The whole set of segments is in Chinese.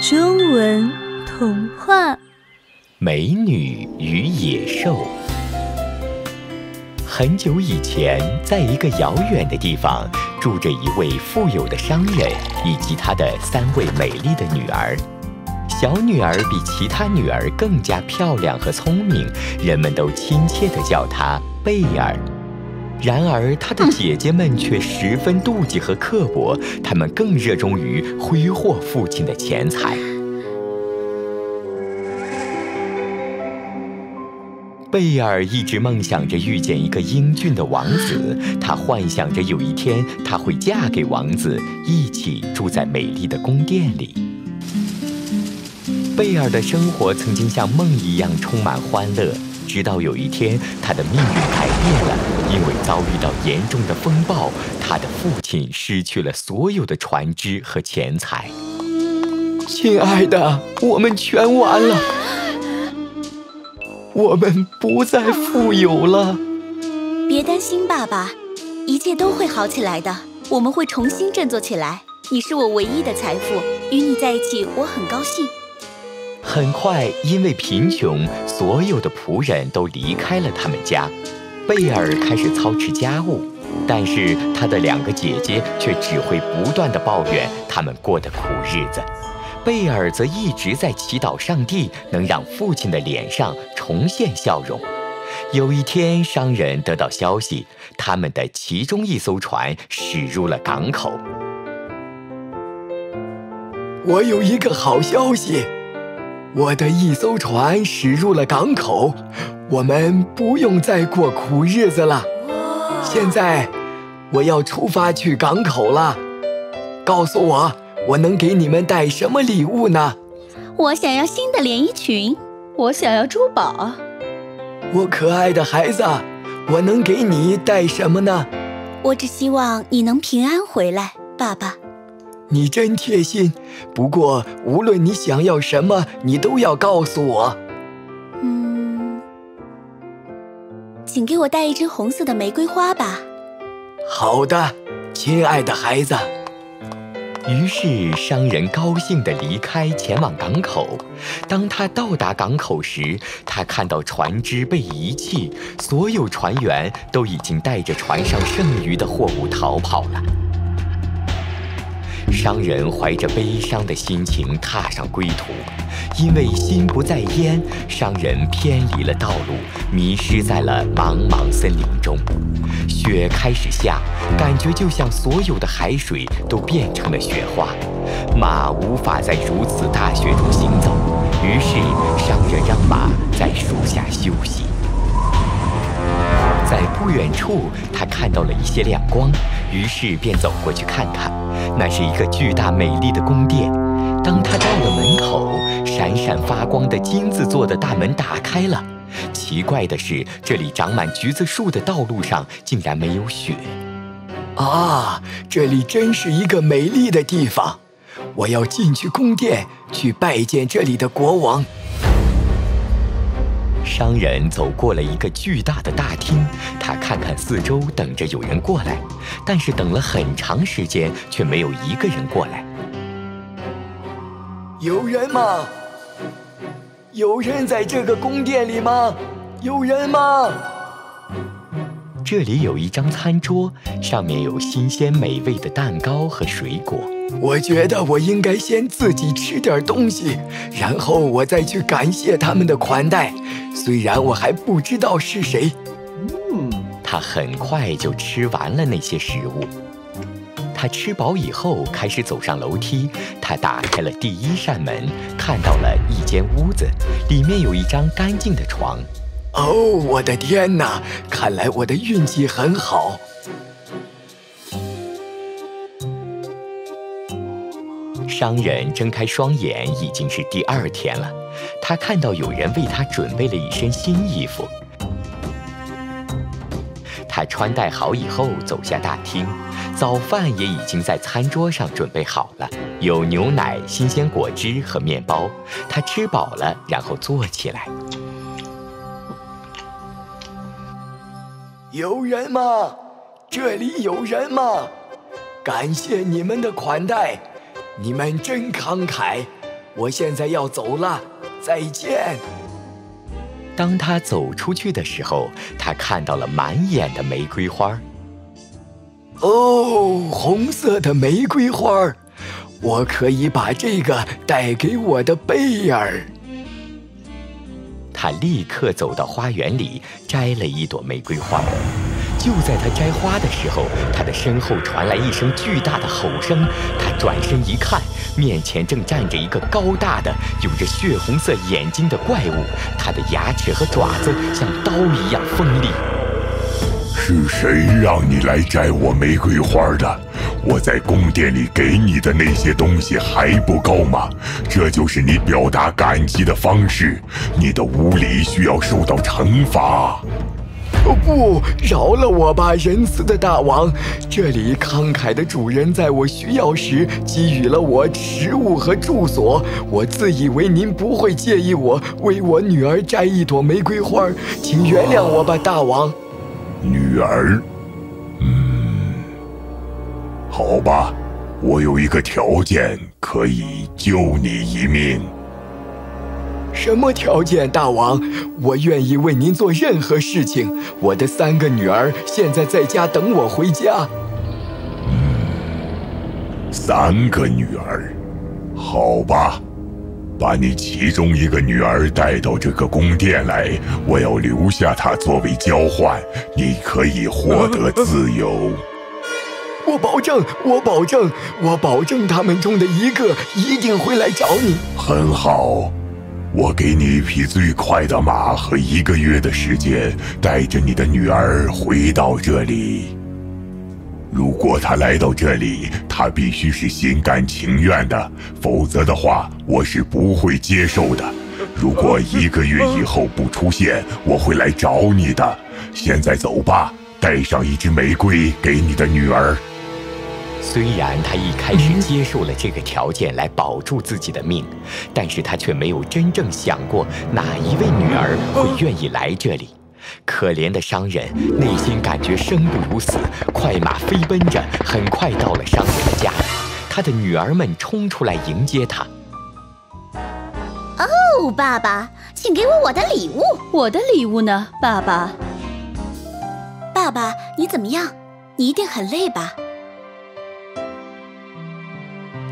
中文童话《美女与野兽》。很久以前，在一个遥远的地方，住着一位富有的商人以及他的三位美丽的女儿。小女儿比其他女儿更加漂亮和聪明，人们都亲切地叫她贝尔。然而，她的姐姐们却十分妒忌和刻薄，她们更热衷于挥霍父亲的钱财。贝尔一直梦想着遇见一个英俊的王子，她幻想着有一天她会嫁给王子，一起住在美丽的宫殿里。贝尔的生活曾经像梦一样充满欢乐。直到有一天，他的命运改变了，因为遭遇到严重的风暴，他的父亲失去了所有的船只和钱财。亲爱的，我们全完了，我们不再富有了。别担心，爸爸，一切都会好起来的。我们会重新振作起来。你是我唯一的财富，与你在一起，我很高兴。很快，因为贫穷，所有的仆人都离开了他们家。贝尔开始操持家务，但是他的两个姐姐却只会不断的抱怨他们过的苦日子。贝尔则一直在祈祷上帝能让父亲的脸上重现笑容。有一天，商人得到消息，他们的其中一艘船驶入了港口。我有一个好消息。我的一艘船驶入了港口，我们不用再过苦日子了。现在，我要出发去港口了。告诉我，我能给你们带什么礼物呢？我想要新的连衣裙，我想要珠宝。我可爱的孩子，我能给你带什么呢？我只希望你能平安回来，爸爸。你真贴心，不过无论你想要什么，你都要告诉我。嗯，请给我带一支红色的玫瑰花吧。好的，亲爱的孩子。于是商人高兴地离开，前往港口。当他到达港口时，他看到船只被遗弃，所有船员都已经带着船上剩余的货物逃跑了。商人怀着悲伤的心情踏上归途，因为心不在焉，商人偏离了道路，迷失在了茫茫森林中。雪开始下，感觉就像所有的海水都变成了雪花，马无法在如此大雪中行走。于是，商人让马在树下休息。在不远处，他看到了一些亮光，于是便走过去看看。那是一个巨大美丽的宫殿。当他到了门口，闪闪发光的金子做的大门打开了。奇怪的是，这里长满橘子树的道路上竟然没有雪。啊，这里真是一个美丽的地方！我要进去宫殿，去拜见这里的国王。商人走过了一个巨大的大厅，他看看四周，等着有人过来，但是等了很长时间，却没有一个人过来。有人吗？有人在这个宫殿里吗？有人吗？这里有一张餐桌，上面有新鲜美味的蛋糕和水果。我觉得我应该先自己吃点东西，然后我再去感谢他们的款待。虽然我还不知道是谁。嗯，他很快就吃完了那些食物。他吃饱以后，开始走上楼梯。他打开了第一扇门，看到了一间屋子，里面有一张干净的床。哦，我的天哪！看来我的运气很好。商人睁开双眼，已经是第二天了。他看到有人为他准备了一身新衣服。他穿戴好以后，走下大厅，早饭也已经在餐桌上准备好了，有牛奶、新鲜果汁和面包。他吃饱了，然后坐起来。有人吗？这里有人吗？感谢你们的款待，你们真慷慨。我现在要走了，再见。当他走出去的时候，他看到了满眼的玫瑰花。哦，红色的玫瑰花，我可以把这个带给我的贝尔。他立刻走到花园里，摘了一朵玫瑰花。就在他摘花的时候，他的身后传来一声巨大的吼声。他转身一看，面前正站着一个高大的、有着血红色眼睛的怪物，他的牙齿和爪子像刀一样锋利。是谁让你来摘我玫瑰花的？我在宫殿里给你的那些东西还不够吗？这就是你表达感激的方式？你的无礼需要受到惩罚。哦不，饶了我吧，仁慈的大王！这里慷慨的主人在我需要时给予了我食物和住所。我自以为您不会介意我为我女儿摘一朵玫瑰花，请原谅我吧，大王。女儿，嗯，好吧，我有一个条件可以救你一命。什么条件，大王？我愿意为您做任何事情。我的三个女儿现在在家等我回家。嗯，三个女儿，好吧，把你其中一个女儿带到这个宫殿来，我要留下她作为交换，你可以获得自由。我保证，我保证，我保证，他们中的一个一定会来找你。很好。我给你一匹最快的马和一个月的时间，带着你的女儿回到这里。如果她来到这里，她必须是心甘情愿的，否则的话，我是不会接受的。如果一个月以后不出现，我会来找你的。现在走吧，带上一支玫瑰给你的女儿。虽然他一开始接受了这个条件来保住自己的命，但是他却没有真正想过哪一位女儿会愿意来这里。可怜的商人内心感觉生不如死，快马飞奔着，很快到了商人的家。他的女儿们冲出来迎接他。哦，爸爸，请给我我的礼物。我的礼物呢，爸爸？爸爸，你怎么样？你一定很累吧？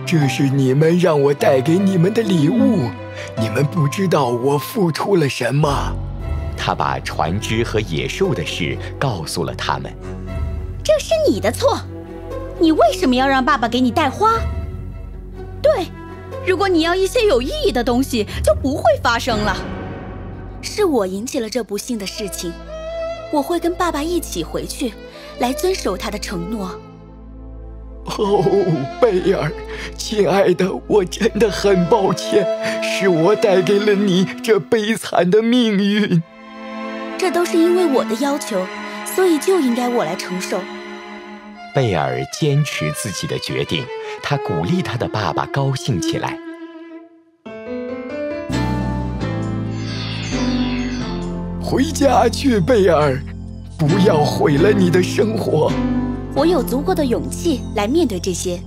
这是你们让我带给你们的礼物，你们不知道我付出了什么。他把船只和野兽的事告诉了他们。这是你的错，你为什么要让爸爸给你带花？对，如果你要一些有意义的东西，就不会发生了。是我引起了这不幸的事情，我会跟爸爸一起回去，来遵守他的承诺。哦，贝尔，亲爱的，我真的很抱歉，是我带给了你这悲惨的命运。这都是因为我的要求，所以就应该我来承受。贝尔坚持自己的决定，他鼓励他的爸爸高兴起来。回家去，贝尔，不要毁了你的生活。我有足够的勇气来面对这些。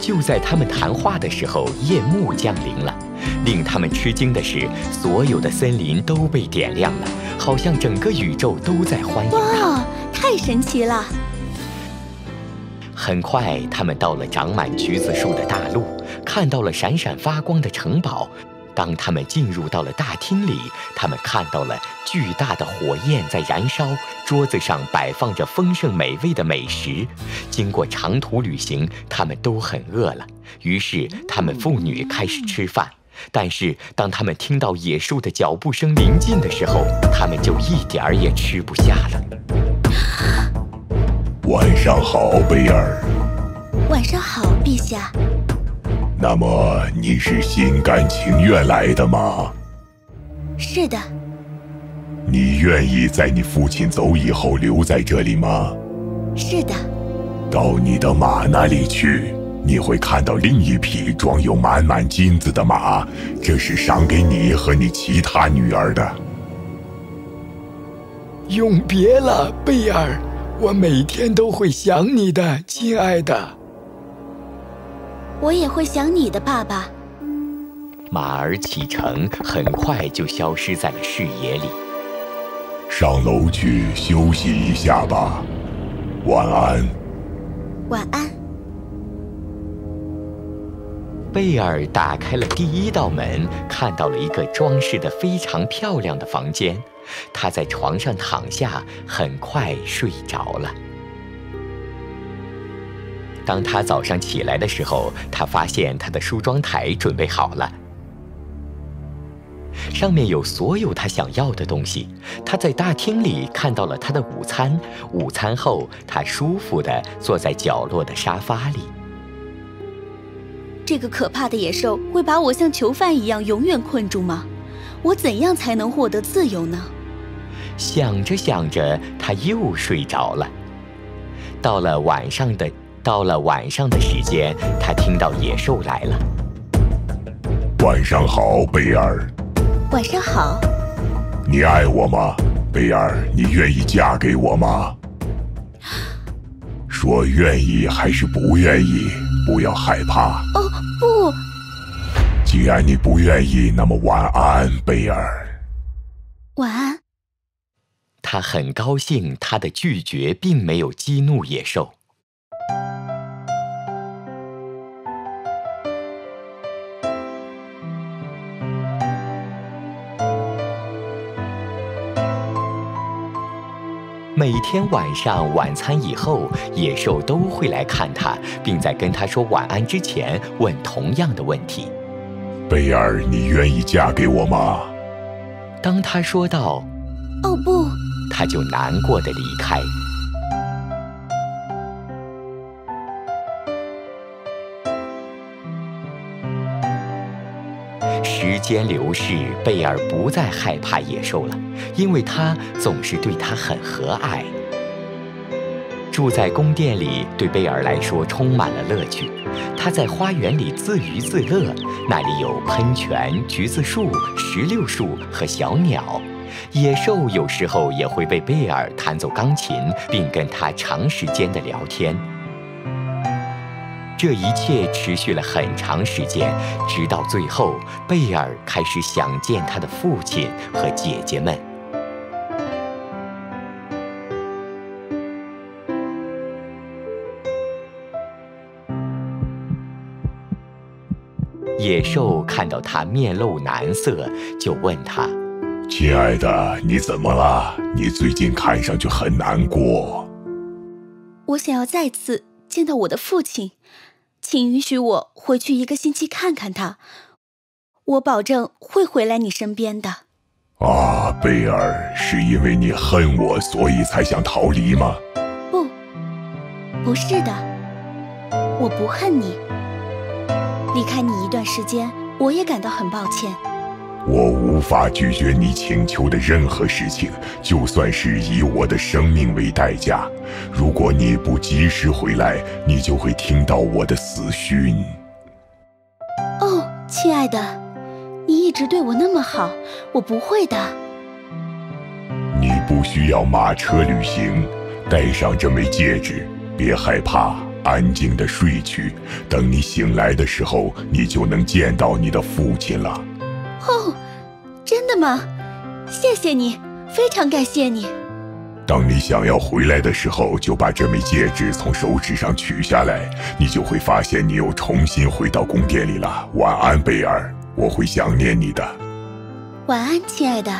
就在他们谈话的时候，夜幕降临了。令他们吃惊的是，所有的森林都被点亮了，好像整个宇宙都在欢迎他。哇，太神奇了！很快，他们到了长满橘子树的大路，看到了闪闪发光的城堡。当他们进入到了大厅里，他们看到了巨大的火焰在燃烧，桌子上摆放着丰盛美味的美食。经过长途旅行，他们都很饿了，于是他们父女开始吃饭。但是当他们听到野兽的脚步声临近的时候，他们就一点儿也吃不下了。晚上好，贝尔。晚上好，陛下。那么你是心甘情愿来的吗？是的。你愿意在你父亲走以后留在这里吗？是的。到你的马那里去，你会看到另一匹装有满满金子的马，这是赏给你和你其他女儿的。永别了，贝尔，我每天都会想你的，亲爱的。我也会想你的，爸爸。马儿启程，很快就消失在了视野里。上楼去休息一下吧，晚安。晚安。贝尔打开了第一道门，看到了一个装饰的非常漂亮的房间。他在床上躺下，很快睡着了。当他早上起来的时候，他发现他的梳妆台准备好了，上面有所有他想要的东西。他在大厅里看到了他的午餐。午餐后，他舒服地坐在角落的沙发里。这个可怕的野兽会把我像囚犯一样永远困住吗？我怎样才能获得自由呢？想着想着，他又睡着了。到了晚上的到了晚上的时间，他听到野兽来了。晚上好，贝尔。晚上好。你爱我吗，贝尔？你愿意嫁给我吗？说愿意还是不愿意？不要害怕。哦，不。既然你不愿意，那么晚安，贝尔。晚安。他很高兴，他的拒绝并没有激怒野兽。每天晚上晚餐以后，野兽都会来看他，并在跟他说晚安之前问同样的问题：“贝尔，你愿意嫁给我吗？”当他说道：“哦不”，他就难过的离开。时间流逝，贝尔不再害怕野兽了，因为他总是对他很和蔼。住在宫殿里对贝尔来说充满了乐趣，他在花园里自娱自乐，那里有喷泉、橘子树、石榴树和小鸟。野兽有时候也会被贝尔弹奏钢琴，并跟他长时间的聊天。这一切持续了很长时间，直到最后，贝尔开始想见他的父亲和姐姐们。野兽看到他面露难色，就问他：“亲爱的，你怎么了？你最近看上去很难过。”我想要再次见到我的父亲。请允许我回去一个星期看看他，我保证会回来你身边的。啊，贝尔，是因为你恨我，所以才想逃离吗？不，不是的，我不恨你。离开你一段时间，我也感到很抱歉。我无法拒绝你请求的任何事情，就算是以我的生命为代价。如果你不及时回来，你就会听到我的死讯。哦，亲爱的，你一直对我那么好，我不会的。你不需要马车旅行，戴上这枚戒指，别害怕，安静的睡去。等你醒来的时候，你就能见到你的父亲了。哦，真的吗？谢谢你，非常感谢你。当你想要回来的时候，就把这枚戒指从手指上取下来，你就会发现你又重新回到宫殿里了。晚安，贝尔，我会想念你的。晚安，亲爱的，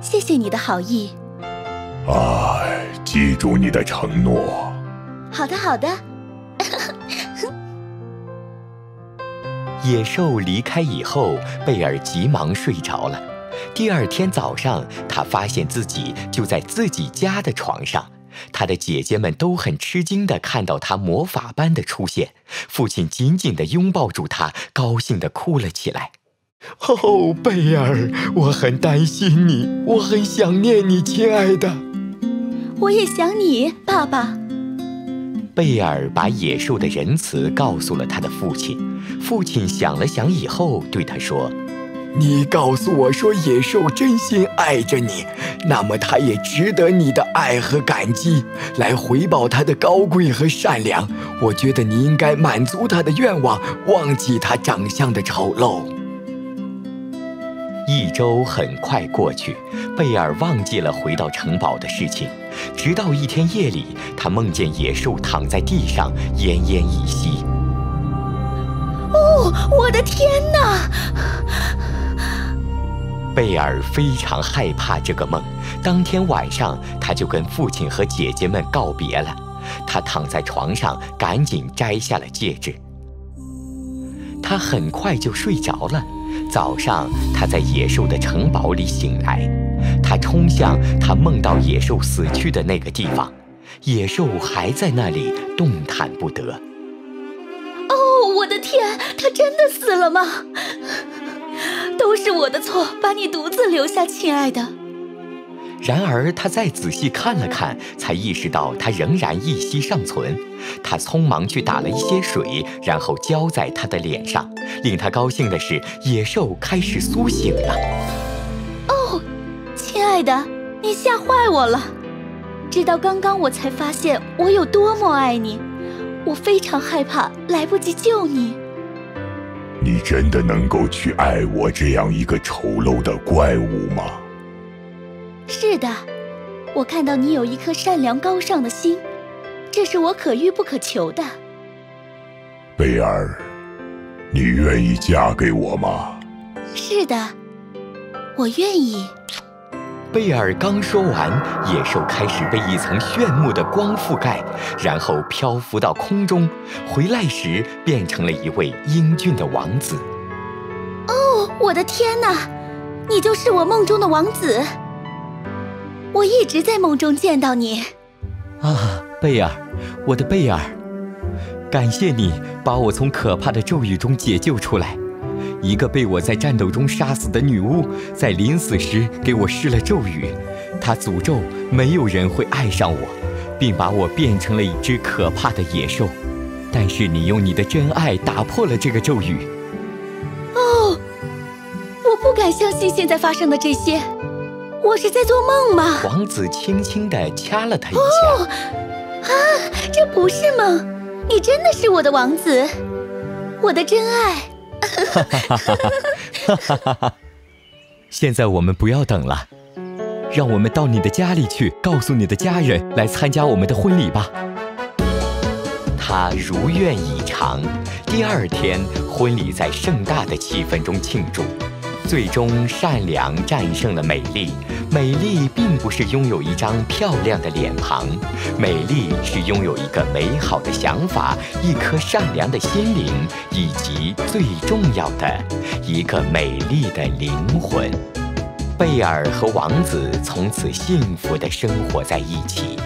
谢谢你的好意。哎，记住你的承诺。好的，好的。野兽离开以后，贝尔急忙睡着了。第二天早上，他发现自己就在自己家的床上。他的姐姐们都很吃惊地看到他魔法般的出现。父亲紧紧地拥抱住他，高兴地哭了起来。哦，贝尔，我很担心你，我很想念你，亲爱的。我也想你，爸爸。贝尔把野兽的仁慈告诉了他的父亲。父亲想了想以后，对他说：“你告诉我说野兽真心爱着你，那么他也值得你的爱和感激，来回报他的高贵和善良。我觉得你应该满足他的愿望，忘记他长相的丑陋。”一周很快过去，贝尔忘记了回到城堡的事情。直到一天夜里，他梦见野兽躺在地上，奄奄一息。哦，我的天哪！贝尔非常害怕这个梦。当天晚上，他就跟父亲和姐姐们告别了。他躺在床上，赶紧摘下了戒指。他很快就睡着了。早上，他在野兽的城堡里醒来，他冲向他梦到野兽死去的那个地方，野兽还在那里动弹不得。哦，我的天，他真的死了吗？都是我的错，把你独自留下，亲爱的。然而他再仔细看了看，才意识到他仍然一息尚存。他匆忙去打了一些水，然后浇在他的脸上。令他高兴的是，野兽开始苏醒了。哦，亲爱的，你吓坏我了。直到刚刚，我才发现我有多么爱你。我非常害怕来不及救你。你真的能够去爱我这样一个丑陋的怪物吗？是的，我看到你有一颗善良高尚的心，这是我可遇不可求的。贝尔，你愿意嫁给我吗？是的，我愿意。贝尔刚说完，野兽开始被一层炫目的光覆盖，然后漂浮到空中，回来时变成了一位英俊的王子。哦，我的天哪！你就是我梦中的王子。我一直在梦中见到你，啊，贝尔，我的贝尔，感谢你把我从可怕的咒语中解救出来。一个被我在战斗中杀死的女巫，在临死时给我施了咒语，她诅咒没有人会爱上我，并把我变成了一只可怕的野兽。但是你用你的真爱打破了这个咒语。哦，我不敢相信现在发生的这些。我是在做梦吗？王子轻轻地掐了他一下。哦，啊，这不是梦，你真的是我的王子，我的真爱。哈哈哈哈哈哈哈！现在我们不要等了，让我们到你的家里去，告诉你的家人来参加我们的婚礼吧。他如愿以偿，第二天婚礼在盛大的气氛中庆祝。最终，善良战胜了美丽。美丽并不是拥有一张漂亮的脸庞，美丽是拥有一个美好的想法、一颗善良的心灵，以及最重要的一个美丽的灵魂。贝尔和王子从此幸福地生活在一起。